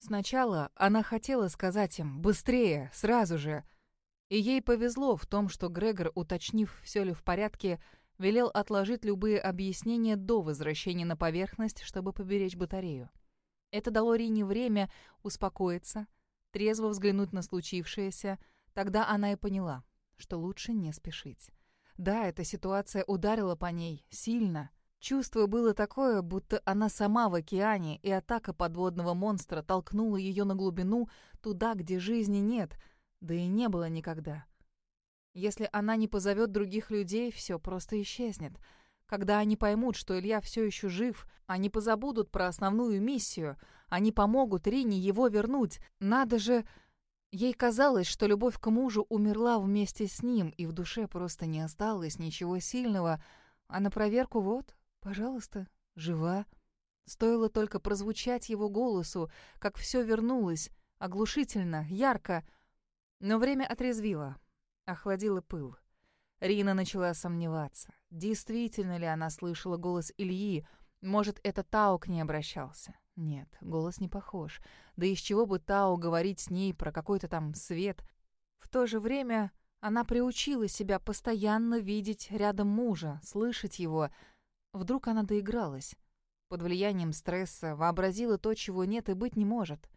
Сначала она хотела сказать им «быстрее, сразу же», и ей повезло в том, что Грегор, уточнив, все ли в порядке, велел отложить любые объяснения до возвращения на поверхность, чтобы поберечь батарею. Это дало Рине время успокоиться, трезво взглянуть на случившееся. Тогда она и поняла, что лучше не спешить. Да, эта ситуация ударила по ней сильно. Чувство было такое, будто она сама в океане, и атака подводного монстра толкнула ее на глубину, туда, где жизни нет — да и не было никогда. Если она не позовет других людей, все просто исчезнет. Когда они поймут, что Илья все еще жив, они позабудут про основную миссию. Они помогут Рине его вернуть. Надо же... Ей казалось, что любовь к мужу умерла вместе с ним, и в душе просто не осталось ничего сильного. А на проверку вот, пожалуйста, жива. Стоило только прозвучать его голосу, как все вернулось, оглушительно, ярко — но время отрезвило, охладило пыл. Рина начала сомневаться, действительно ли она слышала голос Ильи, может, это Тао к ней обращался. Нет, голос не похож. Да из чего бы Тао говорить с ней про какой-то там свет? В то же время она приучила себя постоянно видеть рядом мужа, слышать его. Вдруг она доигралась. Под влиянием стресса вообразила то, чего нет и быть не может.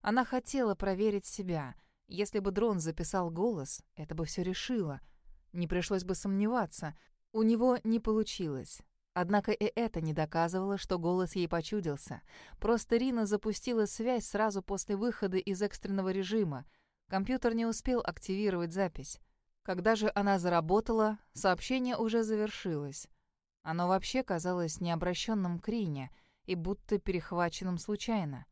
Она хотела проверить себя — если бы дрон записал голос, это бы все решило. Не пришлось бы сомневаться. У него не получилось. Однако и это не доказывало, что голос ей почудился. Просто Рина запустила связь сразу после выхода из экстренного режима. Компьютер не успел активировать запись. Когда же она заработала, сообщение уже завершилось. Оно вообще казалось необращенным к Рине и будто перехваченным случайно.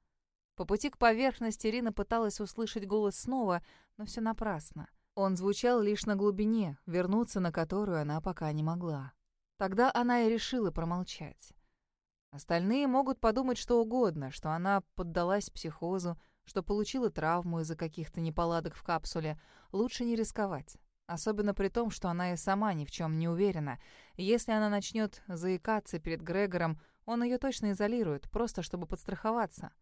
По пути к поверхности Ирина пыталась услышать голос снова, но все напрасно. Он звучал лишь на глубине, вернуться на которую она пока не могла. Тогда она и решила промолчать. Остальные могут подумать что угодно, что она поддалась психозу, что получила травму из-за каких-то неполадок в капсуле. Лучше не рисковать. Особенно при том, что она и сама ни в чем не уверена. Если она начнет заикаться перед Грегором, он ее точно изолирует, просто чтобы подстраховаться.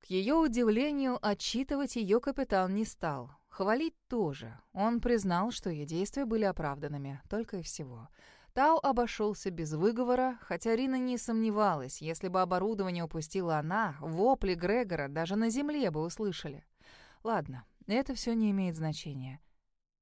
К ее удивлению, отчитывать ее капитан не стал. Хвалить тоже. Он признал, что ее действия были оправданными, только и всего. Тау обошелся без выговора, хотя Рина не сомневалась, если бы оборудование упустила она, вопли Грегора даже на земле бы услышали. Ладно, это все не имеет значения.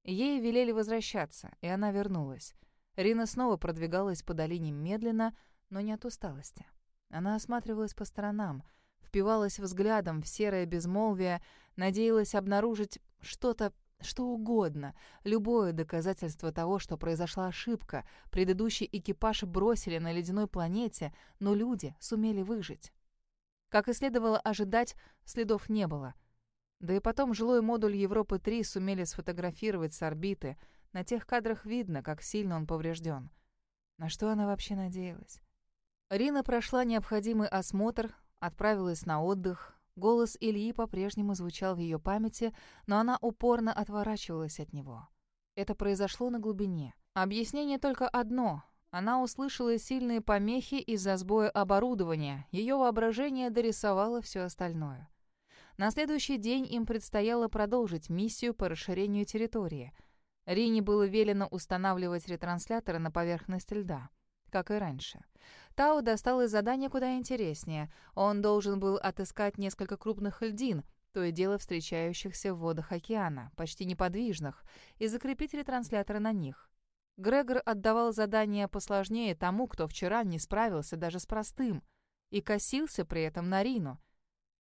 Ей велели возвращаться, и она вернулась. Рина снова продвигалась по долине медленно, но не от усталости. Она осматривалась по сторонам — впивалась взглядом в серое безмолвие, надеялась обнаружить что-то, что угодно, любое доказательство того, что произошла ошибка, предыдущий экипаж бросили на ледяной планете, но люди сумели выжить. Как и следовало ожидать, следов не было. Да и потом жилой модуль Европы-3 сумели сфотографировать с орбиты. На тех кадрах видно, как сильно он поврежден. На что она вообще надеялась? Рина прошла необходимый осмотр, Отправилась на отдых. Голос Ильи по-прежнему звучал в ее памяти, но она упорно отворачивалась от него. Это произошло на глубине. Объяснение только одно. Она услышала сильные помехи из-за сбоя оборудования. Ее воображение дорисовало все остальное. На следующий день им предстояло продолжить миссию по расширению территории. Рине было велено устанавливать ретрансляторы на поверхности льда, как и раньше. Тау достал из задания куда интереснее. Он должен был отыскать несколько крупных льдин, то и дело встречающихся в водах океана, почти неподвижных, и закрепить ретрансляторы на них. Грегор отдавал задания посложнее тому, кто вчера не справился даже с простым, и косился при этом на Рину.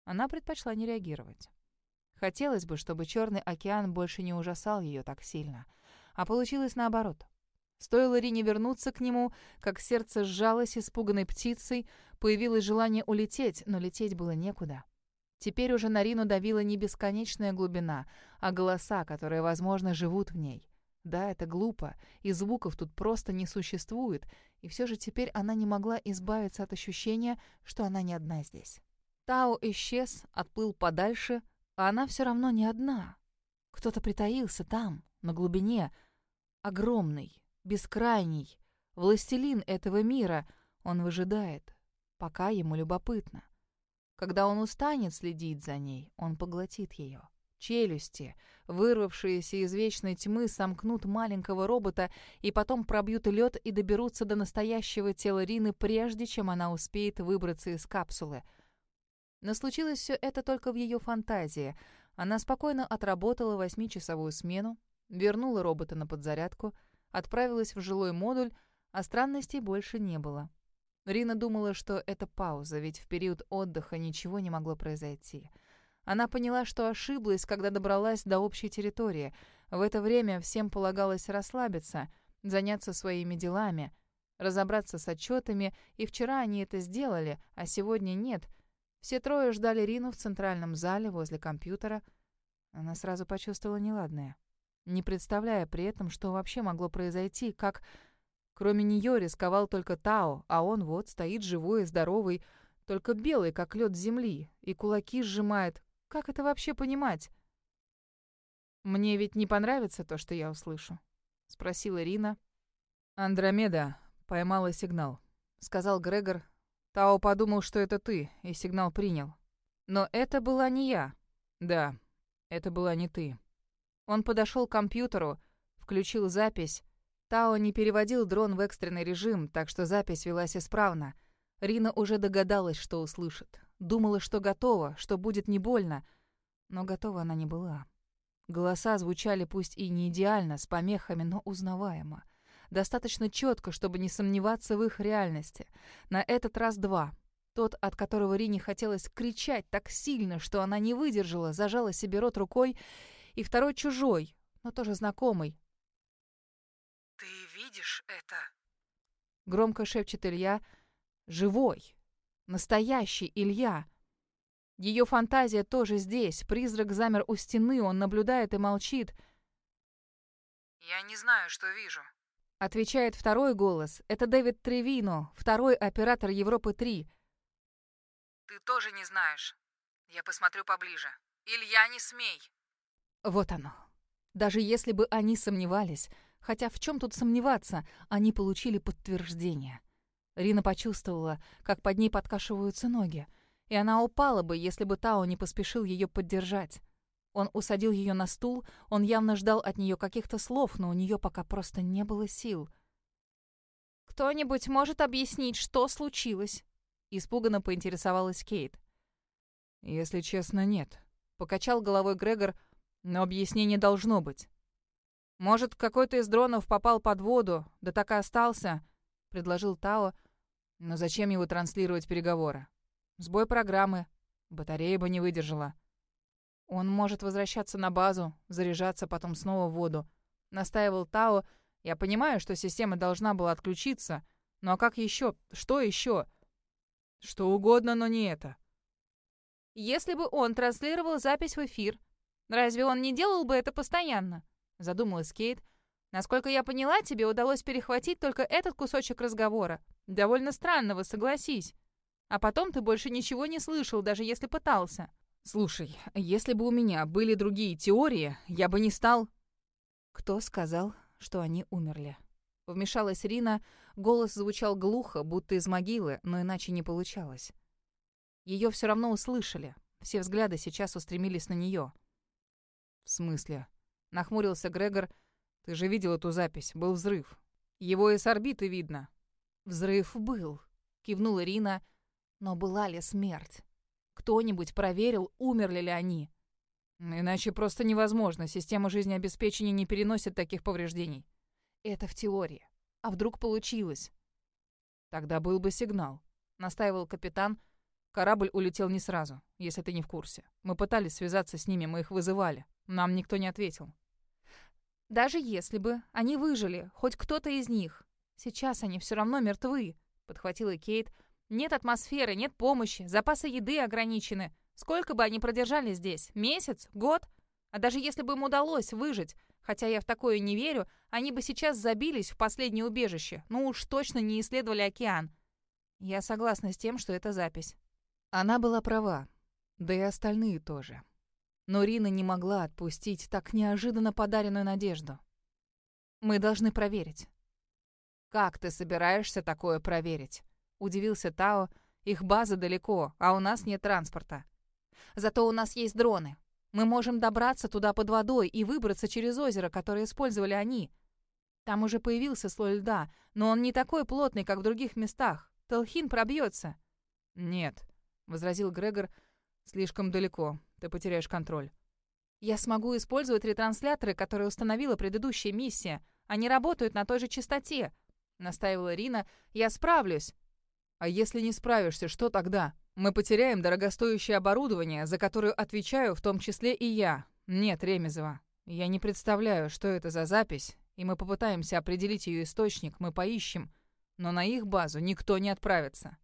Она предпочла не реагировать. Хотелось бы, чтобы Черный океан больше не ужасал ее так сильно. А получилось наоборот. Стоило Рине вернуться к нему, как сердце сжалось испуганной птицей, появилось желание улететь, но лететь было некуда. Теперь уже на Рину давила не бесконечная глубина, а голоса, которые, возможно, живут в ней. Да, это глупо, и звуков тут просто не существует, и все же теперь она не могла избавиться от ощущения, что она не одна здесь. Тао исчез, отплыл подальше, а она все равно не одна. Кто-то притаился там, на глубине, огромный, бескрайний, властелин этого мира. Он выжидает, пока ему любопытно. Когда он устанет следить за ней, он поглотит ее. Челюсти, вырвавшиеся из вечной тьмы, сомкнут маленького робота и потом пробьют лед и доберутся до настоящего тела Рины, прежде чем она успеет выбраться из капсулы. Но случилось все это только в ее фантазии. Она спокойно отработала восьмичасовую смену, вернула робота на подзарядку, отправилась в жилой модуль, а странностей больше не было. Рина думала, что это пауза, ведь в период отдыха ничего не могло произойти. Она поняла, что ошиблась, когда добралась до общей территории. В это время всем полагалось расслабиться, заняться своими делами, разобраться с отчетами, и вчера они это сделали, а сегодня нет. Все трое ждали Рину в центральном зале возле компьютера. Она сразу почувствовала неладное, не представляя при этом, что вообще могло произойти, как... Кроме нее рисковал только Тао, а он вот стоит живой и здоровый, только белый, как лед земли, и кулаки сжимает. Как это вообще понимать? «Мне ведь не понравится то, что я услышу?» — спросила Рина. «Андромеда поймала сигнал», — сказал Грегор. Тао подумал, что это ты, и сигнал принял. Но это была не я. Да, это была не ты. Он подошел к компьютеру, включил запись, Тао не переводил дрон в экстренный режим, так что запись велась исправно. Рина уже догадалась, что услышит. Думала, что готова, что будет не больно. Но готова она не была. Голоса звучали пусть и не идеально, с помехами, но узнаваемо. Достаточно четко, чтобы не сомневаться в их реальности. На этот раз два. Тот, от которого Рине хотелось кричать так сильно, что она не выдержала, зажала себе рот рукой, и второй чужой, но тоже знакомый, «Ты видишь это?» Громко шепчет Илья. «Живой! Настоящий Илья!» Ее фантазия тоже здесь. Призрак замер у стены, он наблюдает и молчит. «Я не знаю, что вижу», — отвечает второй голос. Это Дэвид Тревино, второй оператор Европы-3. «Ты тоже не знаешь. Я посмотрю поближе. Илья, не смей!» Вот оно. Даже если бы они сомневались, Хотя в чем тут сомневаться, они получили подтверждение. Рина почувствовала, как под ней подкашиваются ноги, и она упала бы, если бы Тао не поспешил ее поддержать. Он усадил ее на стул, он явно ждал от нее каких-то слов, но у нее пока просто не было сил. «Кто-нибудь может объяснить, что случилось?» Испуганно поинтересовалась Кейт. «Если честно, нет», — покачал головой Грегор, «но объяснение должно быть. «Может, какой-то из дронов попал под воду, да так и остался», — предложил Тао. «Но зачем его транслировать переговоры? Сбой программы. Батарея бы не выдержала». «Он может возвращаться на базу, заряжаться, потом снова в воду», — настаивал Тао. «Я понимаю, что система должна была отключиться. Ну а как еще? Что еще?» «Что угодно, но не это». «Если бы он транслировал запись в эфир, разве он не делал бы это постоянно?» задумалась Кейт. Насколько я поняла, тебе удалось перехватить только этот кусочек разговора. Довольно странного, согласись. А потом ты больше ничего не слышал, даже если пытался. Слушай, если бы у меня были другие теории, я бы не стал... Кто сказал, что они умерли? Вмешалась Рина, голос звучал глухо, будто из могилы, но иначе не получалось. Ее все равно услышали. Все взгляды сейчас устремились на нее. «В смысле?» Нахмурился Грегор. «Ты же видел эту запись. Был взрыв. Его и с орбиты видно». «Взрыв был», — кивнула Рина. «Но была ли смерть? Кто-нибудь проверил, умерли ли они?» «Иначе просто невозможно. Система жизнеобеспечения не переносит таких повреждений». «Это в теории. А вдруг получилось?» «Тогда был бы сигнал», — настаивал капитан. «Корабль улетел не сразу, если ты не в курсе. Мы пытались связаться с ними, мы их вызывали. Нам никто не ответил. Даже если бы они выжили, хоть кто-то из них. Сейчас они все равно мертвы, подхватила Кейт. Нет атмосферы, нет помощи, запасы еды ограничены. Сколько бы они продержали здесь? Месяц? Год? А даже если бы им удалось выжить, хотя я в такое не верю, они бы сейчас забились в последнее убежище. Ну уж точно не исследовали океан. Я согласна с тем, что это запись. Она была права. Да и остальные тоже. Но Рина не могла отпустить так неожиданно подаренную надежду. «Мы должны проверить». «Как ты собираешься такое проверить?» — удивился Тао. Их база далеко, а у нас нет транспорта. Зато у нас есть дроны. Мы можем добраться туда под водой и выбраться через озеро, которое использовали они. Там уже появился слой льда, но он не такой плотный, как в других местах. Толхин пробьется. «Нет», — возразил Грегор, — «слишком далеко. Ты потеряешь контроль». «Я смогу использовать ретрансляторы, которые установила предыдущая миссия. Они работают на той же частоте», — настаивала Рина. «Я справлюсь». «А если не справишься, что тогда? Мы потеряем дорогостоящее оборудование, за которое отвечаю, в том числе и я. Нет, Ремезова, я не представляю, что это за запись, и мы попытаемся определить ее источник, мы поищем, но на их базу никто не отправится».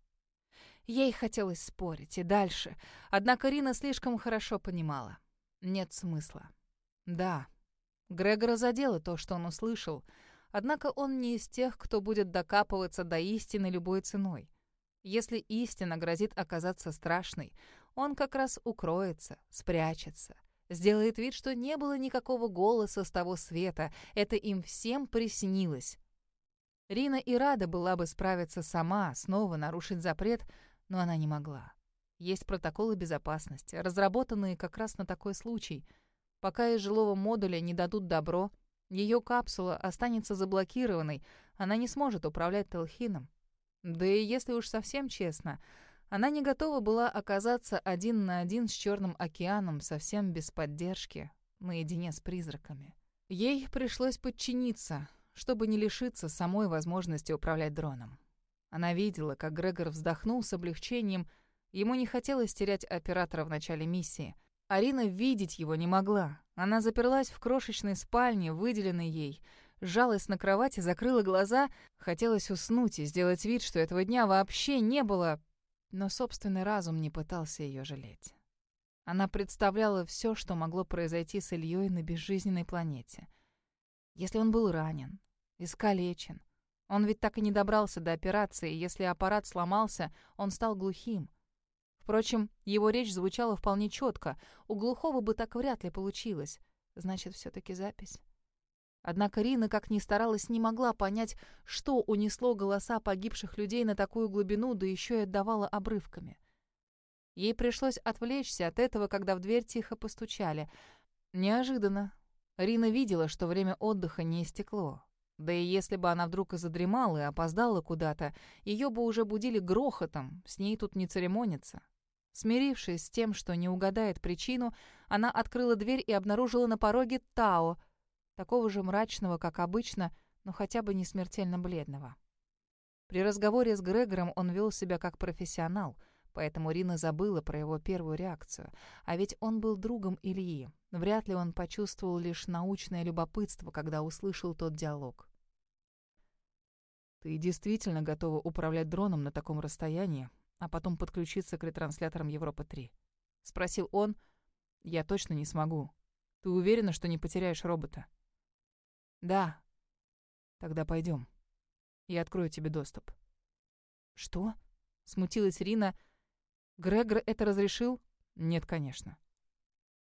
Ей хотелось спорить и дальше, однако Рина слишком хорошо понимала. Нет смысла. Да, Грегора задело то, что он услышал, однако он не из тех, кто будет докапываться до истины любой ценой. Если истина грозит оказаться страшной, он как раз укроется, спрячется, сделает вид, что не было никакого голоса с того света, это им всем приснилось. Рина и рада была бы справиться сама, снова нарушить запрет — но она не могла. Есть протоколы безопасности, разработанные как раз на такой случай. Пока из жилого модуля не дадут добро, ее капсула останется заблокированной, она не сможет управлять Телхином. Да и если уж совсем честно, она не готова была оказаться один на один с Черным океаном, совсем без поддержки, наедине с призраками. Ей пришлось подчиниться, чтобы не лишиться самой возможности управлять дроном. Она видела, как Грегор вздохнул с облегчением. Ему не хотелось терять оператора в начале миссии. Арина видеть его не могла. Она заперлась в крошечной спальне, выделенной ей. Сжалась на кровати, закрыла глаза. Хотелось уснуть и сделать вид, что этого дня вообще не было. Но собственный разум не пытался ее жалеть. Она представляла все, что могло произойти с Ильей на безжизненной планете. Если он был ранен, искалечен, он ведь так и не добрался до операции, если аппарат сломался, он стал глухим. Впрочем, его речь звучала вполне четко. У глухого бы так вряд ли получилось. Значит, все таки запись. Однако Рина, как ни старалась, не могла понять, что унесло голоса погибших людей на такую глубину, да еще и отдавала обрывками. Ей пришлось отвлечься от этого, когда в дверь тихо постучали. Неожиданно. Рина видела, что время отдыха не истекло. Да и если бы она вдруг и задремала и опоздала куда-то, ее бы уже будили грохотом, с ней тут не церемонится. Смирившись с тем, что не угадает причину, она открыла дверь и обнаружила на пороге Тао, такого же мрачного, как обычно, но хотя бы не смертельно бледного. При разговоре с Грегором он вел себя как профессионал, поэтому Рина забыла про его первую реакцию. А ведь он был другом Ильи. Вряд ли он почувствовал лишь научное любопытство, когда услышал тот диалог. Ты действительно готова управлять дроном на таком расстоянии, а потом подключиться к ретрансляторам Европы-3? Спросил он. Я точно не смогу. Ты уверена, что не потеряешь робота? Да. Тогда пойдем. Я открою тебе доступ. Что? Смутилась Рина. Грегор это разрешил? Нет, конечно.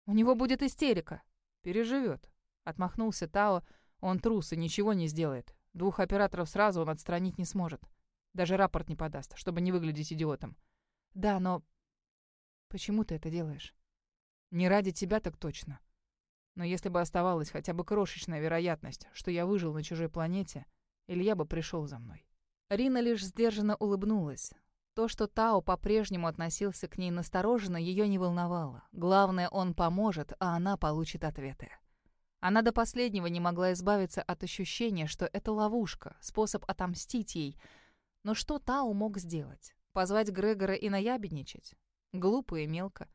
У него будет истерика. Переживет. Отмахнулся Тао. Он трус и ничего не сделает. Двух операторов сразу он отстранить не сможет. Даже рапорт не подаст, чтобы не выглядеть идиотом. Да, но... Почему ты это делаешь? Не ради тебя так точно. Но если бы оставалась хотя бы крошечная вероятность, что я выжил на чужой планете, Илья бы пришел за мной. Рина лишь сдержанно улыбнулась. То, что Тао по-прежнему относился к ней настороженно, ее не волновало. Главное, он поможет, а она получит ответы. Она до последнего не могла избавиться от ощущения, что это ловушка, способ отомстить ей. Но что Тау мог сделать? Позвать Грегора и наябедничать? Глупо и мелко.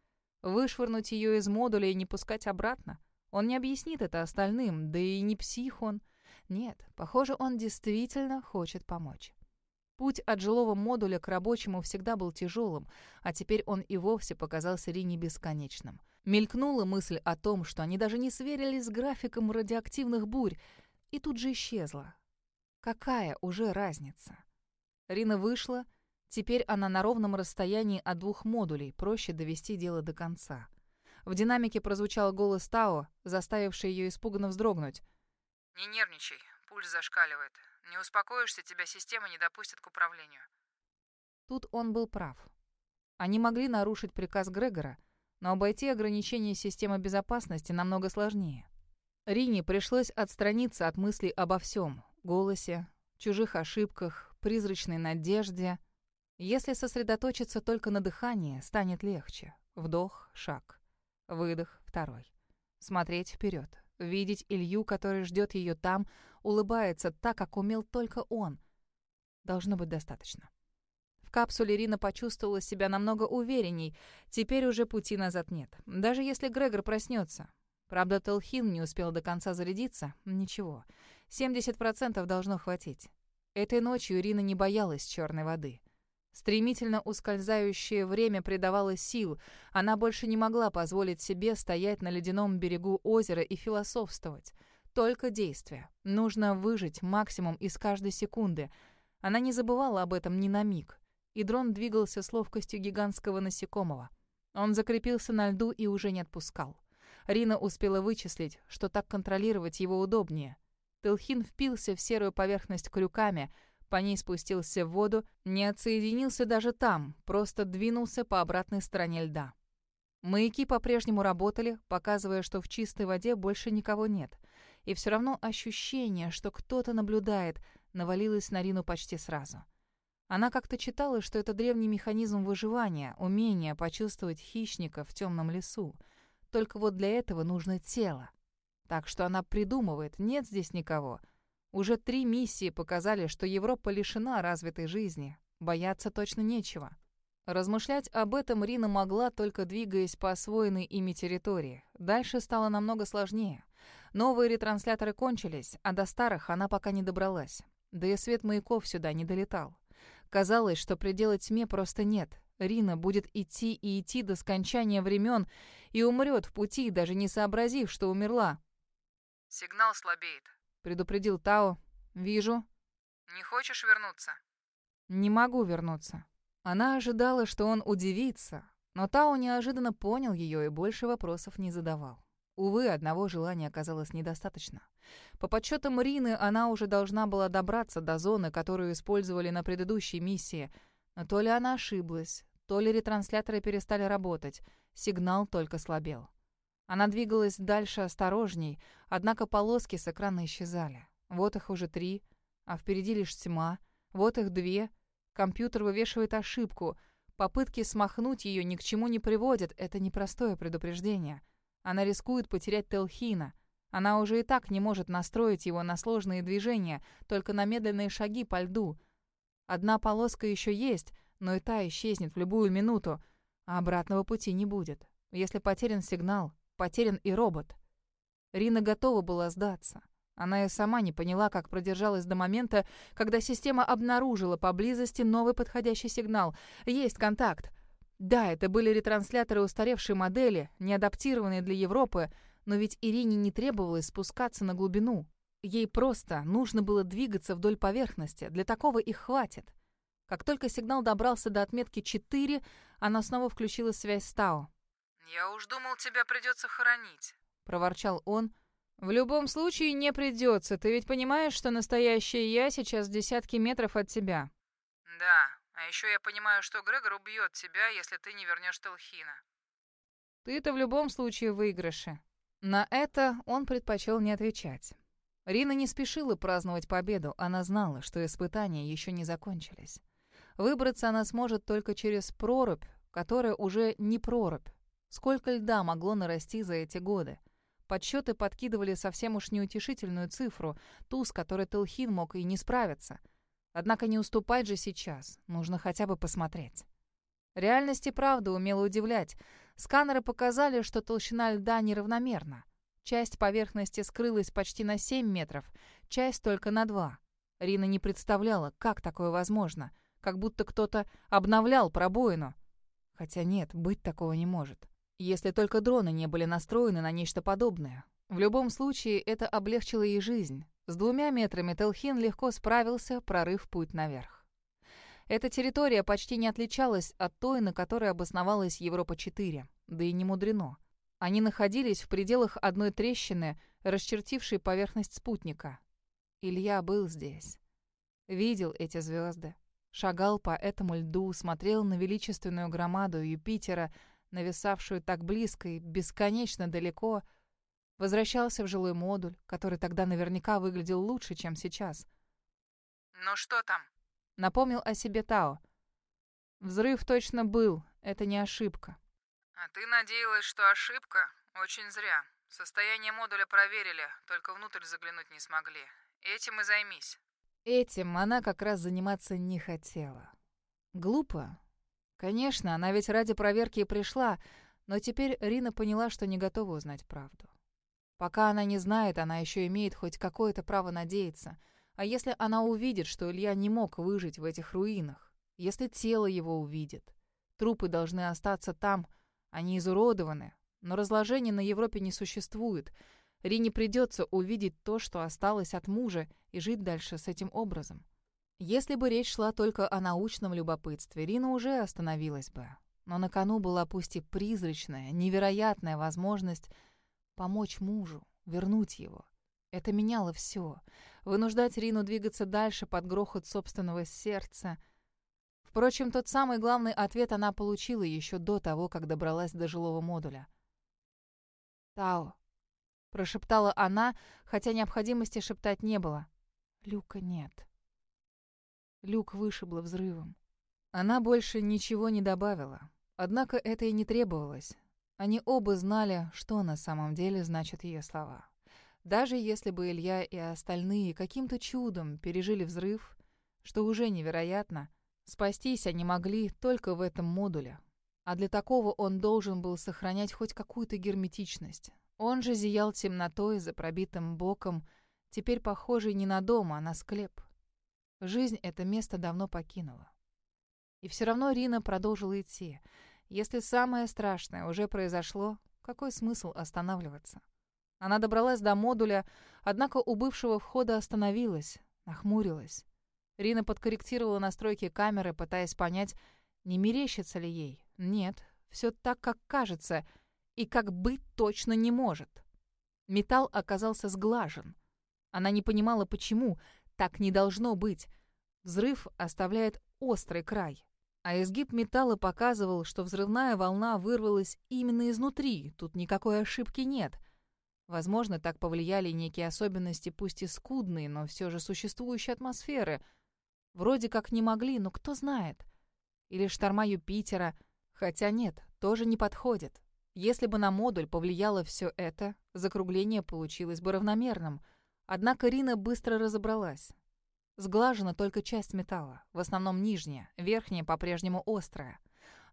Вышвырнуть ее из модуля и не пускать обратно? Он не объяснит это остальным, да и не псих он. Нет, похоже, он действительно хочет помочь. Путь от жилого модуля к рабочему всегда был тяжелым, а теперь он и вовсе показался Рине бесконечным — Мелькнула мысль о том, что они даже не сверились с графиком радиоактивных бурь, и тут же исчезла. Какая уже разница? Рина вышла, теперь она на ровном расстоянии от двух модулей, проще довести дело до конца. В динамике прозвучал голос Тао, заставивший ее испуганно вздрогнуть. «Не нервничай, пульс зашкаливает. Не успокоишься, тебя система не допустит к управлению». Тут он был прав. Они могли нарушить приказ Грегора, но обойти ограничения системы безопасности намного сложнее. Рине пришлось отстраниться от мыслей обо всем — голосе, чужих ошибках, призрачной надежде. Если сосредоточиться только на дыхании, станет легче. Вдох, шаг. Выдох, второй. Смотреть вперед, видеть Илью, который ждет ее там, улыбается так, как умел только он. Должно быть достаточно. В капсуле Рина почувствовала себя намного уверенней. Теперь уже пути назад нет. Даже если Грегор проснется. Правда, Телхин не успел до конца зарядиться. Ничего. 70% должно хватить. Этой ночью Ирина не боялась черной воды. Стремительно ускользающее время придавало сил. Она больше не могла позволить себе стоять на ледяном берегу озера и философствовать. Только действие. Нужно выжить максимум из каждой секунды. Она не забывала об этом ни на миг. И дрон двигался с ловкостью гигантского насекомого. Он закрепился на льду и уже не отпускал. Рина успела вычислить, что так контролировать его удобнее. Телхин впился в серую поверхность крюками, по ней спустился в воду, не отсоединился даже там, просто двинулся по обратной стороне льда. Маяки по-прежнему работали, показывая, что в чистой воде больше никого нет. И все равно ощущение, что кто-то наблюдает, навалилось на Рину почти сразу. Она как-то читала, что это древний механизм выживания, умение почувствовать хищника в темном лесу — только вот для этого нужно тело. Так что она придумывает, нет здесь никого. Уже три миссии показали, что Европа лишена развитой жизни. Бояться точно нечего. Размышлять об этом Рина могла, только двигаясь по освоенной ими территории. Дальше стало намного сложнее. Новые ретрансляторы кончились, а до старых она пока не добралась. Да и свет маяков сюда не долетал. Казалось, что предела тьме просто нет. Рина будет идти и идти до скончания времен и умрет в пути, даже не сообразив, что умерла. «Сигнал слабеет», — предупредил Тао. «Вижу». «Не хочешь вернуться?» «Не могу вернуться». Она ожидала, что он удивится, но Тао неожиданно понял ее и больше вопросов не задавал. Увы, одного желания оказалось недостаточно. По подсчетам Рины, она уже должна была добраться до зоны, которую использовали на предыдущей миссии. Но то ли она ошиблась, то ли ретрансляторы перестали работать, сигнал только слабел. Она двигалась дальше осторожней, однако полоски с экрана исчезали. Вот их уже три, а впереди лишь тьма. Вот их две. Компьютер вывешивает ошибку. Попытки смахнуть ее ни к чему не приводят. Это непростое предупреждение. Она рискует потерять Телхина. Она уже и так не может настроить его на сложные движения, только на медленные шаги по льду. Одна полоска еще есть, но и та исчезнет в любую минуту, а обратного пути не будет. Если потерян сигнал, потерян и робот. Рина готова была сдаться. Она и сама не поняла, как продержалась до момента, когда система обнаружила поблизости новый подходящий сигнал. Есть контакт. Да, это были ретрансляторы устаревшей модели, не адаптированные для Европы, но ведь Ирине не требовалось спускаться на глубину. Ей просто нужно было двигаться вдоль поверхности, для такого их хватит. Как только сигнал добрался до отметки 4, она снова включила связь с Тао. «Я уж думал, тебя придется хоронить», — проворчал он. «В любом случае не придется. Ты ведь понимаешь, что настоящее я сейчас в десятки метров от тебя?» «Да, а еще я понимаю, что Грегор убьет тебя, если ты не вернешь Телхина». «Ты-то в любом случае в выигрыше». На это он предпочел не отвечать. Рина не спешила праздновать победу, она знала, что испытания еще не закончились. Выбраться она сможет только через прорубь, которая уже не прорубь. Сколько льда могло нарасти за эти годы? Подсчеты подкидывали совсем уж неутешительную цифру, ту, с которой Телхин мог и не справиться. Однако не уступать же сейчас, нужно хотя бы посмотреть. Реальность и правда умела удивлять. Сканеры показали, что толщина льда неравномерна. Часть поверхности скрылась почти на 7 метров, часть только на 2. Рина не представляла, как такое возможно — как будто кто-то обновлял пробоину. Хотя нет, быть такого не может. Если только дроны не были настроены на нечто подобное. В любом случае, это облегчило ей жизнь. С двумя метрами Телхин легко справился, прорыв путь наверх. Эта территория почти не отличалась от той, на которой обосновалась Европа-4, да и не мудрено. Они находились в пределах одной трещины, расчертившей поверхность спутника. Илья был здесь. Видел эти звезды. Шагал по этому льду, смотрел на величественную громаду Юпитера, нависавшую так близко и бесконечно далеко, возвращался в жилой модуль, который тогда наверняка выглядел лучше, чем сейчас. «Ну что там?» — напомнил о себе Тао. «Взрыв точно был, это не ошибка». «А ты надеялась, что ошибка? Очень зря. Состояние модуля проверили, только внутрь заглянуть не смогли. Этим и займись». Этим она как раз заниматься не хотела. Глупо. Конечно, она ведь ради проверки и пришла, но теперь Рина поняла, что не готова узнать правду. Пока она не знает, она еще имеет хоть какое-то право надеяться. А если она увидит, что Илья не мог выжить в этих руинах? Если тело его увидит? Трупы должны остаться там, они изуродованы, но разложения на Европе не существует — Рине придется увидеть то, что осталось от мужа, и жить дальше с этим образом. Если бы речь шла только о научном любопытстве, Рина уже остановилась бы. Но на кону была пусть и призрачная, невероятная возможность помочь мужу, вернуть его. Это меняло все. Вынуждать Рину двигаться дальше под грохот собственного сердца. Впрочем, тот самый главный ответ она получила еще до того, как добралась до жилого модуля. «Тао, прошептала она, хотя необходимости шептать не было. Люка нет. Люк вышибло взрывом. Она больше ничего не добавила. Однако это и не требовалось. Они оба знали, что на самом деле значат ее слова. Даже если бы Илья и остальные каким-то чудом пережили взрыв, что уже невероятно, спастись они могли только в этом модуле. А для такого он должен был сохранять хоть какую-то герметичность, он же зиял темнотой за пробитым боком, теперь похожий не на дом, а на склеп. Жизнь это место давно покинула. И все равно Рина продолжила идти. Если самое страшное уже произошло, какой смысл останавливаться? Она добралась до модуля, однако у бывшего входа остановилась, нахмурилась. Рина подкорректировала настройки камеры, пытаясь понять, не мерещится ли ей. Нет, все так, как кажется — и как быть точно не может. Металл оказался сглажен. Она не понимала, почему. Так не должно быть. Взрыв оставляет острый край. А изгиб металла показывал, что взрывная волна вырвалась именно изнутри. Тут никакой ошибки нет. Возможно, так повлияли некие особенности, пусть и скудные, но все же существующие атмосферы. Вроде как не могли, но кто знает. Или шторма Юпитера. Хотя нет, тоже не подходит. Если бы на модуль повлияло все это, закругление получилось бы равномерным. Однако Рина быстро разобралась. Сглажена только часть металла, в основном нижняя, верхняя по-прежнему острая.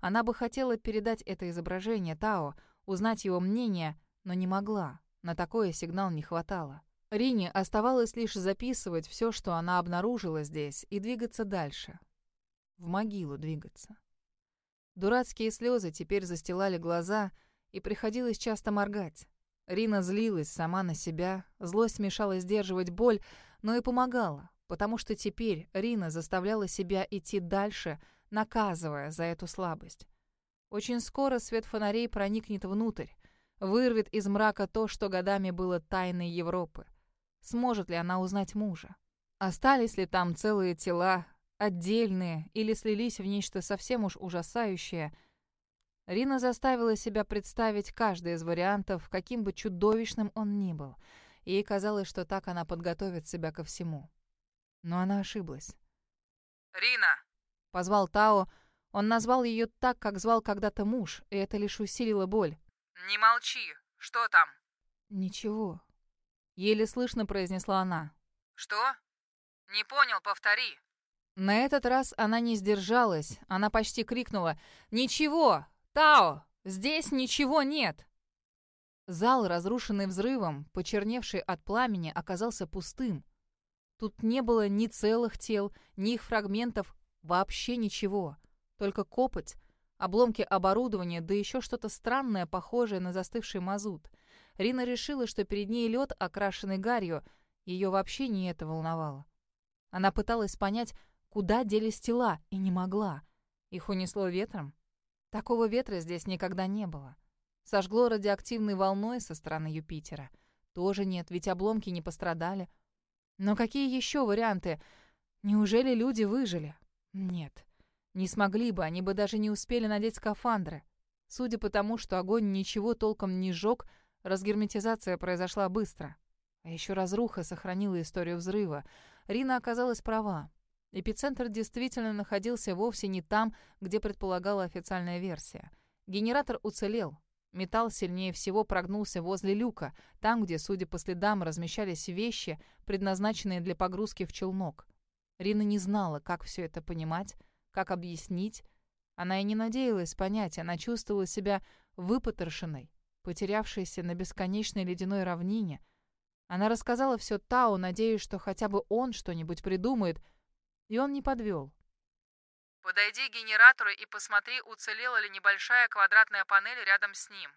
Она бы хотела передать это изображение Тао, узнать его мнение, но не могла. На такое сигнал не хватало. Рине оставалось лишь записывать все, что она обнаружила здесь, и двигаться дальше. В могилу двигаться. Дурацкие слезы теперь застилали глаза — и приходилось часто моргать. Рина злилась сама на себя, злость мешала сдерживать боль, но и помогала, потому что теперь Рина заставляла себя идти дальше, наказывая за эту слабость. Очень скоро свет фонарей проникнет внутрь, вырвет из мрака то, что годами было тайной Европы. Сможет ли она узнать мужа? Остались ли там целые тела, отдельные, или слились в нечто совсем уж ужасающее — Рина заставила себя представить каждый из вариантов, каким бы чудовищным он ни был. Ей казалось, что так она подготовит себя ко всему. Но она ошиблась. «Рина!» — позвал Тао. Он назвал ее так, как звал когда-то муж, и это лишь усилило боль. «Не молчи! Что там?» «Ничего», — еле слышно произнесла она. «Что? Не понял, повтори». На этот раз она не сдержалась. Она почти крикнула «Ничего! «Тао, здесь ничего нет!» Зал, разрушенный взрывом, почерневший от пламени, оказался пустым. Тут не было ни целых тел, ни их фрагментов, вообще ничего. Только копоть, обломки оборудования, да еще что-то странное, похожее на застывший мазут. Рина решила, что перед ней лед, окрашенный гарью. Ее вообще не это волновало. Она пыталась понять, куда делись тела, и не могла. Их унесло ветром? Такого ветра здесь никогда не было. Сожгло радиоактивной волной со стороны Юпитера. Тоже нет, ведь обломки не пострадали. Но какие еще варианты? Неужели люди выжили? Нет, не смогли бы, они бы даже не успели надеть скафандры. Судя по тому, что огонь ничего толком не сжег, разгерметизация произошла быстро. А еще разруха сохранила историю взрыва. Рина оказалась права. Эпицентр действительно находился вовсе не там, где предполагала официальная версия. Генератор уцелел. Металл сильнее всего прогнулся возле люка, там, где, судя по следам, размещались вещи, предназначенные для погрузки в челнок. Рина не знала, как все это понимать, как объяснить. Она и не надеялась понять, она чувствовала себя выпотрошенной, потерявшейся на бесконечной ледяной равнине. Она рассказала все Тау, надеясь, что хотя бы он что-нибудь придумает, и он не подвел. «Подойди к генератору и посмотри, уцелела ли небольшая квадратная панель рядом с ним».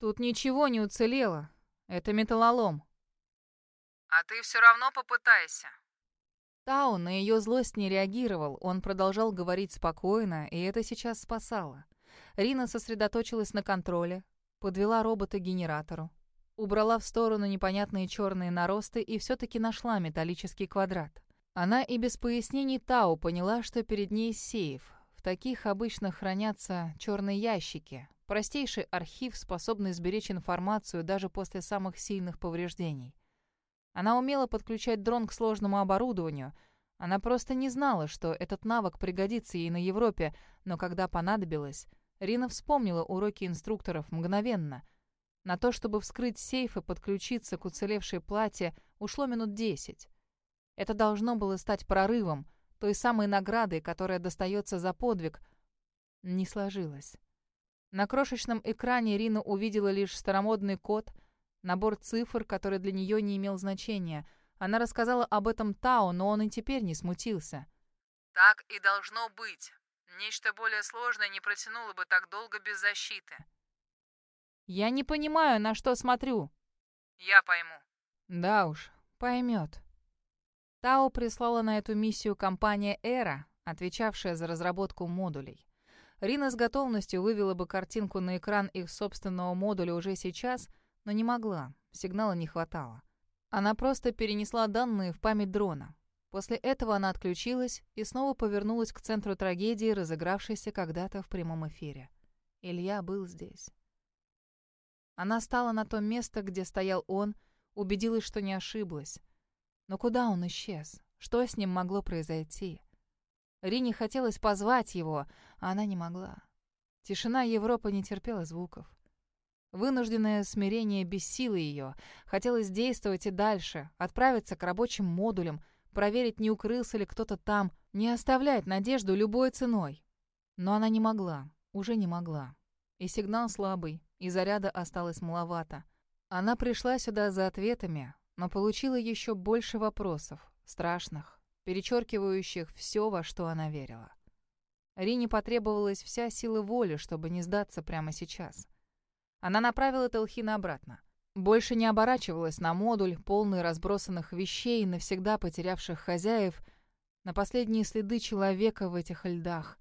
«Тут ничего не уцелело. Это металлолом». «А ты все равно попытайся. Тау на ее злость не реагировал, он продолжал говорить спокойно, и это сейчас спасало. Рина сосредоточилась на контроле, подвела робота к генератору, убрала в сторону непонятные черные наросты и все-таки нашла металлический квадрат. Она и без пояснений Тау поняла, что перед ней сейф. В таких обычно хранятся черные ящики, простейший архив, способный сберечь информацию даже после самых сильных повреждений. Она умела подключать дрон к сложному оборудованию. Она просто не знала, что этот навык пригодится ей на Европе, но когда понадобилось, Рина вспомнила уроки инструкторов мгновенно. На то, чтобы вскрыть сейф и подключиться к уцелевшей плате, ушло минут десять. Это должно было стать прорывом, той самой наградой, которая достается за подвиг. Не сложилось. На крошечном экране Рина увидела лишь старомодный код, Набор цифр, который для нее не имел значения. Она рассказала об этом Тао, но он и теперь не смутился. «Так и должно быть. Нечто более сложное не протянуло бы так долго без защиты». «Я не понимаю, на что смотрю». «Я пойму». «Да уж, поймет». Тао прислала на эту миссию компания «Эра», отвечавшая за разработку модулей. Рина с готовностью вывела бы картинку на экран их собственного модуля уже сейчас — но не могла, сигнала не хватало. Она просто перенесла данные в память дрона. После этого она отключилась и снова повернулась к центру трагедии, разыгравшейся когда-то в прямом эфире. Илья был здесь. Она стала на то место, где стоял он, убедилась, что не ошиблась. Но куда он исчез? Что с ним могло произойти? Рине хотелось позвать его, а она не могла. Тишина Европы не терпела звуков. Вынужденное смирение бессило ее. Хотелось действовать и дальше, отправиться к рабочим модулям, проверить, не укрылся ли кто-то там, не оставлять надежду любой ценой. Но она не могла, уже не могла. И сигнал слабый, и заряда осталось маловато. Она пришла сюда за ответами, но получила еще больше вопросов, страшных, перечеркивающих все, во что она верила. Рине потребовалась вся сила воли, чтобы не сдаться прямо сейчас. Она направила Телхина обратно. Больше не оборачивалась на модуль, полный разбросанных вещей, навсегда потерявших хозяев, на последние следы человека в этих льдах.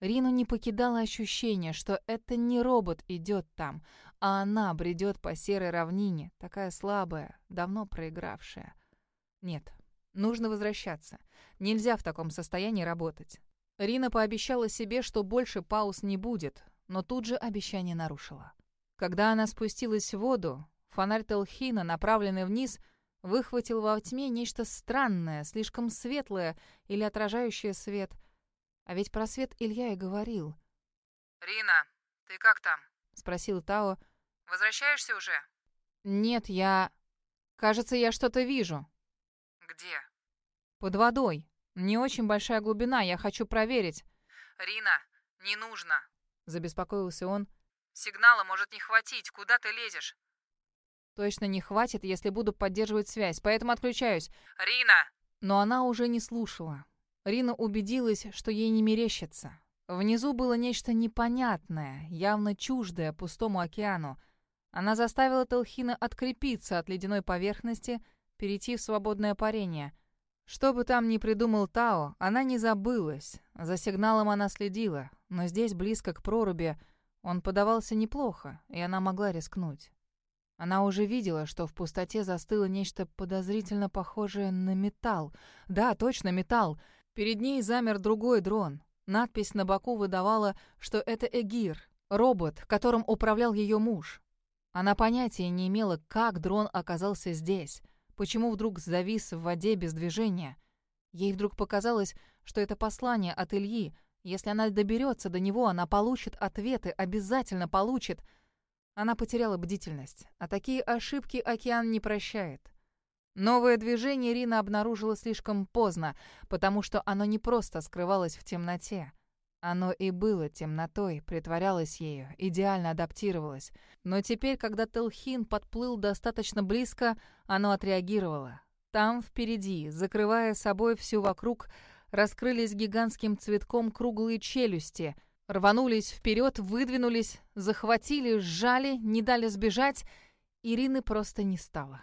Рину не покидало ощущение, что это не робот идет там, а она бредет по серой равнине, такая слабая, давно проигравшая. Нет, нужно возвращаться. Нельзя в таком состоянии работать. Рина пообещала себе, что больше пауз не будет, но тут же обещание нарушила. Когда она спустилась в воду, фонарь Телхина, направленный вниз, выхватил во тьме нечто странное, слишком светлое или отражающее свет. А ведь про свет Илья и говорил. «Рина, ты как там?» — спросил Тао. «Возвращаешься уже?» «Нет, я... Кажется, я что-то вижу». «Где?» «Под водой. Не очень большая глубина, я хочу проверить». «Рина, не нужно», — забеспокоился он. Сигнала может не хватить. Куда ты лезешь? Точно не хватит, если буду поддерживать связь, поэтому отключаюсь. Рина! Но она уже не слушала. Рина убедилась, что ей не мерещится. Внизу было нечто непонятное, явно чуждое пустому океану. Она заставила Телхина открепиться от ледяной поверхности, перейти в свободное парение. Что бы там ни придумал Тао, она не забылась. За сигналом она следила, но здесь, близко к проруби, он подавался неплохо, и она могла рискнуть. Она уже видела, что в пустоте застыло нечто подозрительно похожее на металл. Да, точно металл. Перед ней замер другой дрон. Надпись на боку выдавала, что это Эгир, робот, которым управлял ее муж. Она понятия не имела, как дрон оказался здесь, почему вдруг завис в воде без движения. Ей вдруг показалось, что это послание от Ильи. Если она доберется до него, она получит ответы, обязательно получит. Она потеряла бдительность, а такие ошибки океан не прощает. Новое движение Рина обнаружила слишком поздно, потому что оно не просто скрывалось в темноте. Оно и было темнотой, притворялось ею, идеально адаптировалось. Но теперь, когда Телхин подплыл достаточно близко, оно отреагировало. Там, впереди, закрывая собой всю вокруг, раскрылись гигантским цветком круглые челюсти, рванулись вперед, выдвинулись, захватили, сжали, не дали сбежать. Ирины просто не стало.